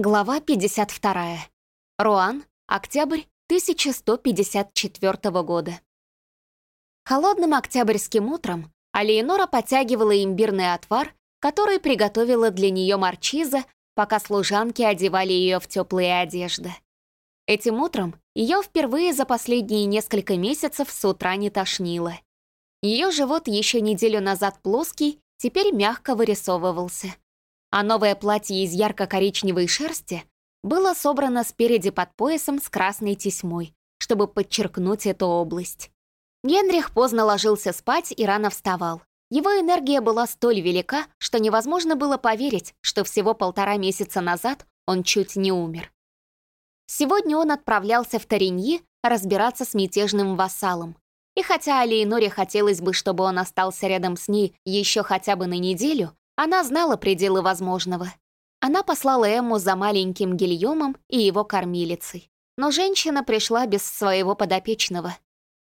Глава 52. Руан, октябрь 1154 года. Холодным октябрьским утром Алиенора подтягивала имбирный отвар, который приготовила для нее Марчиза, пока служанки одевали ее в теплые одежды. Этим утром ее впервые за последние несколько месяцев с утра не тошнило. Ее живот еще неделю назад плоский, теперь мягко вырисовывался а новое платье из ярко-коричневой шерсти было собрано спереди под поясом с красной тесьмой, чтобы подчеркнуть эту область. Генрих поздно ложился спать и рано вставал. Его энергия была столь велика, что невозможно было поверить, что всего полтора месяца назад он чуть не умер. Сегодня он отправлялся в Тариньи разбираться с мятежным вассалом. И хотя Алиеноре хотелось бы, чтобы он остался рядом с ней еще хотя бы на неделю, она знала пределы возможного. Она послала Эмму за маленьким Гильомом и его кормилицей. Но женщина пришла без своего подопечного.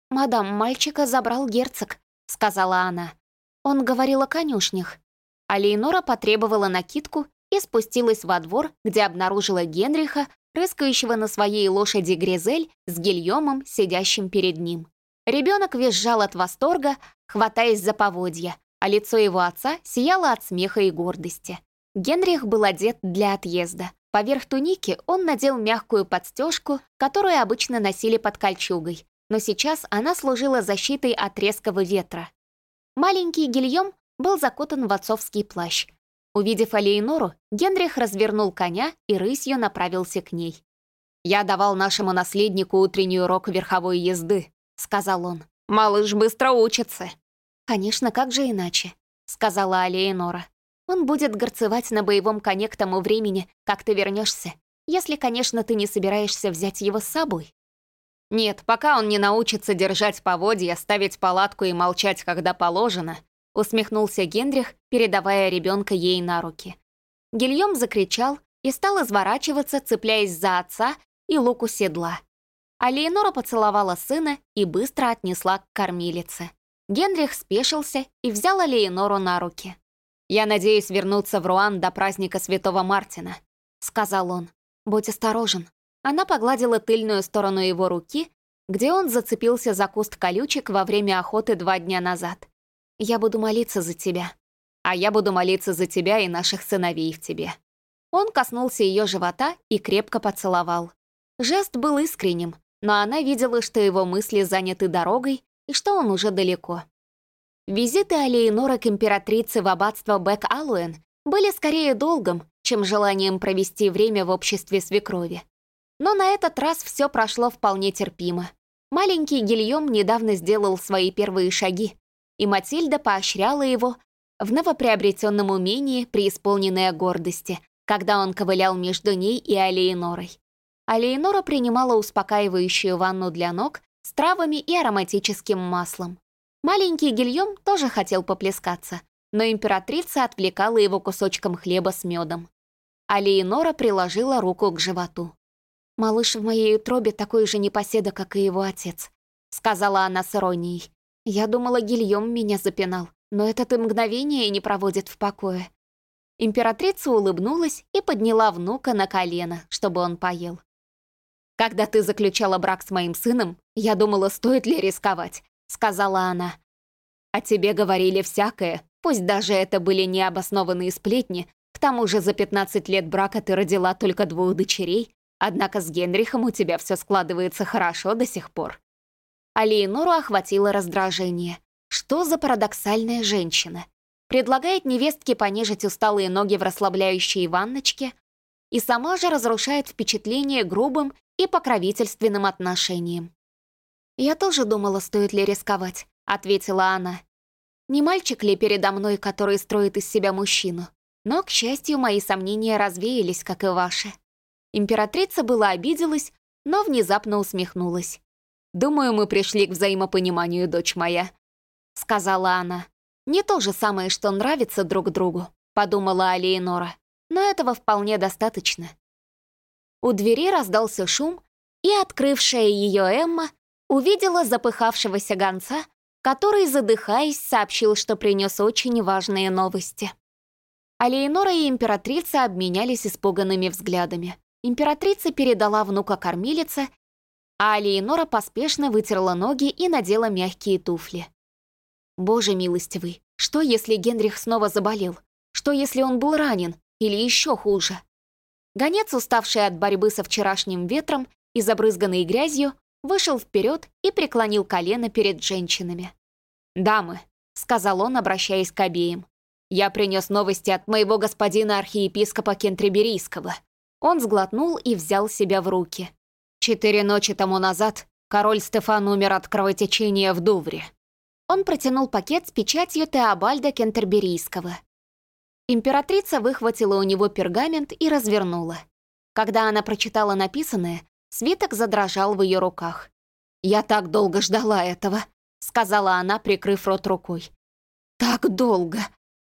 «Мадам, мальчика забрал герцог», — сказала она. Он говорил о конюшнях. А Лейнора потребовала накидку и спустилась во двор, где обнаружила Генриха, рыскающего на своей лошади Гризель с Гильомом, сидящим перед ним. Ребенок визжал от восторга, хватаясь за поводья, а лицо его отца сияло от смеха и гордости. Генрих был одет для отъезда. Поверх туники он надел мягкую подстежку, которую обычно носили под кольчугой, но сейчас она служила защитой от резкого ветра. Маленький Гильем был закутан в отцовский плащ. Увидев Алейнору, Генрих развернул коня и рысью направился к ней. «Я давал нашему наследнику утренний урок верховой езды», — сказал он. «Малыш быстро учится». «Конечно, как же иначе?» — сказала Алиенора. «Он будет горцевать на боевом коне к тому времени, как ты вернешься, если, конечно, ты не собираешься взять его с собой». «Нет, пока он не научится держать поводья, ставить палатку и молчать, когда положено», усмехнулся Генрих, передавая ребенка ей на руки. Гильем закричал и стал изворачиваться, цепляясь за отца и луку седла. А Леонора поцеловала сына и быстро отнесла к кормилице. Генрих спешился и взял Алеинору на руки. «Я надеюсь вернуться в Руан до праздника Святого Мартина», — сказал он. «Будь осторожен». Она погладила тыльную сторону его руки, где он зацепился за куст колючек во время охоты два дня назад. «Я буду молиться за тебя». «А я буду молиться за тебя и наших сыновей в тебе». Он коснулся ее живота и крепко поцеловал. Жест был искренним, но она видела, что его мысли заняты дорогой, и что он уже далеко. Визиты Алиенора к императрице в аббатство Бэк-Алуэн были скорее долгом, чем желанием провести время в обществе свекрови. Но на этот раз все прошло вполне терпимо. Маленький Гильем недавно сделал свои первые шаги, и Матильда поощряла его в новоприобретенном умении преисполненной гордости, когда он ковылял между ней и Алиенорой. Алиенора принимала успокаивающую ванну для ног с травами и ароматическим маслом. Маленький Гильем тоже хотел поплескаться, но императрица отвлекала его кусочком хлеба с медом. А Леонора приложила руку к животу. «Малыш в моей утробе такой же непоседа, как и его отец», — сказала она с иронией. «Я думала, Гильем меня запинал, но этот и мгновение не проводит в покое». Императрица улыбнулась и подняла внука на колено, чтобы он поел. «Когда ты заключала брак с моим сыном, я думала, стоит ли рисковать», — сказала она. «О тебе говорили всякое, пусть даже это были необоснованные сплетни, к тому же за 15 лет брака ты родила только двух дочерей, однако с Генрихом у тебя все складывается хорошо до сих пор». А Леонору охватило раздражение. Что за парадоксальная женщина? Предлагает невестке понежить усталые ноги в расслабляющей ванночке, и сама же разрушает впечатление грубым и покровительственным отношением. «Я тоже думала, стоит ли рисковать», — ответила она. «Не мальчик ли передо мной, который строит из себя мужчину? Но, к счастью, мои сомнения развеялись, как и ваши». Императрица была обиделась, но внезапно усмехнулась. «Думаю, мы пришли к взаимопониманию, дочь моя», — сказала она. «Не то же самое, что нравится друг другу», — подумала Алиенора. «Но этого вполне достаточно. У двери раздался шум, и открывшая ее Эмма увидела запыхавшегося гонца, который, задыхаясь, сообщил, что принес очень важные новости. А и императрица обменялись испуганными взглядами. Императрица передала внука кормилице, а Леонора поспешно вытерла ноги и надела мягкие туфли. Боже милостивый, что если Генрих снова заболел? Что если он был ранен? Или еще хуже? Гонец, уставший от борьбы со вчерашним ветром и забрызганный грязью, вышел вперед и преклонил колено перед женщинами. «Дамы», — сказал он, обращаясь к обеим, «я принес новости от моего господина архиепископа Кентриберийского». Он сглотнул и взял себя в руки. Четыре ночи тому назад король Стефан умер от кровотечения в Дувре. Он протянул пакет с печатью Теобальда Кентерберийского. Императрица выхватила у него пергамент и развернула. Когда она прочитала написанное, свиток задрожал в ее руках. «Я так долго ждала этого», — сказала она, прикрыв рот рукой. «Так долго!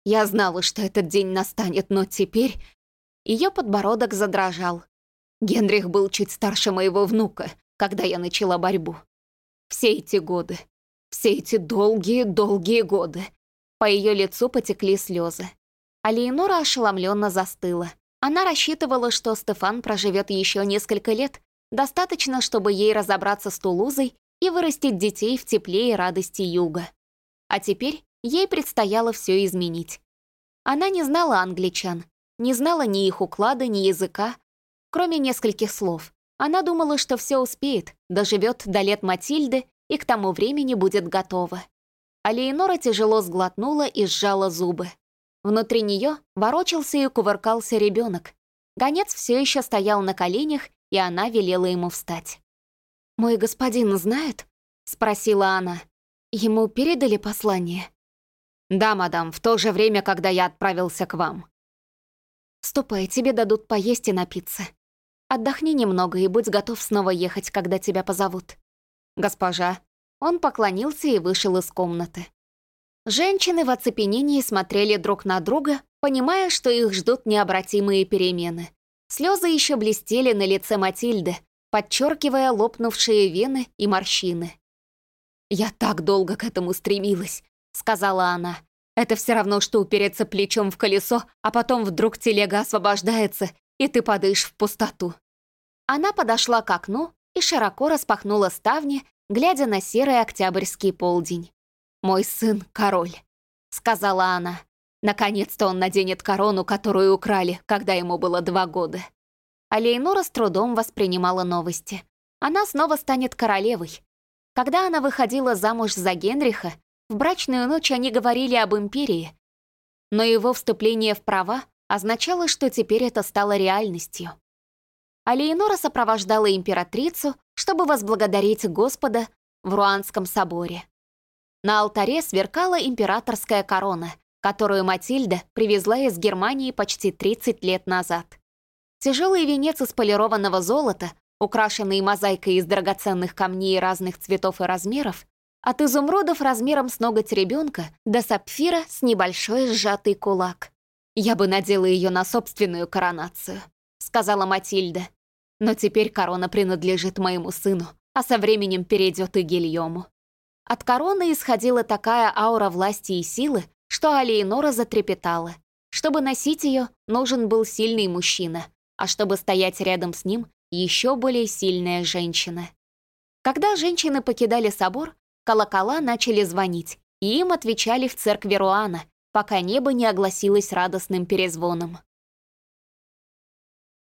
Я знала, что этот день настанет, но теперь...» Ее подбородок задрожал. Генрих был чуть старше моего внука, когда я начала борьбу. Все эти годы, все эти долгие-долгие годы. По ее лицу потекли слезы. А Леонора ошеломленно застыла. Она рассчитывала, что Стефан проживет еще несколько лет, достаточно, чтобы ей разобраться с Тулузой и вырастить детей в тепле и радости юга. А теперь ей предстояло все изменить. Она не знала англичан, не знала ни их уклада, ни языка, кроме нескольких слов. Она думала, что все успеет, доживет до лет Матильды и к тому времени будет готова. А Леонора тяжело сглотнула и сжала зубы. Внутри нее ворочался и кувыркался ребенок. Гонец все еще стоял на коленях, и она велела ему встать. «Мой господин знает?» — спросила она. «Ему передали послание?» «Да, мадам, в то же время, когда я отправился к вам». «Ступай, тебе дадут поесть и напиться. Отдохни немного и будь готов снова ехать, когда тебя позовут». «Госпожа». Он поклонился и вышел из комнаты. Женщины в оцепенении смотрели друг на друга, понимая, что их ждут необратимые перемены. Слезы еще блестели на лице Матильды, подчеркивая лопнувшие вены и морщины. «Я так долго к этому стремилась», — сказала она. «Это все равно, что упереться плечом в колесо, а потом вдруг телега освобождается, и ты падаешь в пустоту». Она подошла к окну и широко распахнула ставни, глядя на серый октябрьский полдень. «Мой сын — король», — сказала она. Наконец-то он наденет корону, которую украли, когда ему было два года. А Лейнора с трудом воспринимала новости. Она снова станет королевой. Когда она выходила замуж за Генриха, в брачную ночь они говорили об империи. Но его вступление в права означало, что теперь это стало реальностью а Леонора сопровождала императрицу, чтобы возблагодарить Господа в Руанском соборе. На алтаре сверкала императорская корона, которую Матильда привезла из Германии почти 30 лет назад. Тяжелый венец из полированного золота, украшенный мозаикой из драгоценных камней разных цветов и размеров, от изумрудов размером с ноготь ребенка до сапфира с небольшой сжатый кулак. «Я бы надела ее на собственную коронацию», — сказала Матильда. Но теперь корона принадлежит моему сыну, а со временем перейдет и Гильому. От короны исходила такая аура власти и силы, что Алиенора затрепетала. Чтобы носить ее, нужен был сильный мужчина, а чтобы стоять рядом с ним, еще более сильная женщина. Когда женщины покидали собор, колокола начали звонить, и им отвечали в церкви Руана, пока небо не огласилось радостным перезвоном.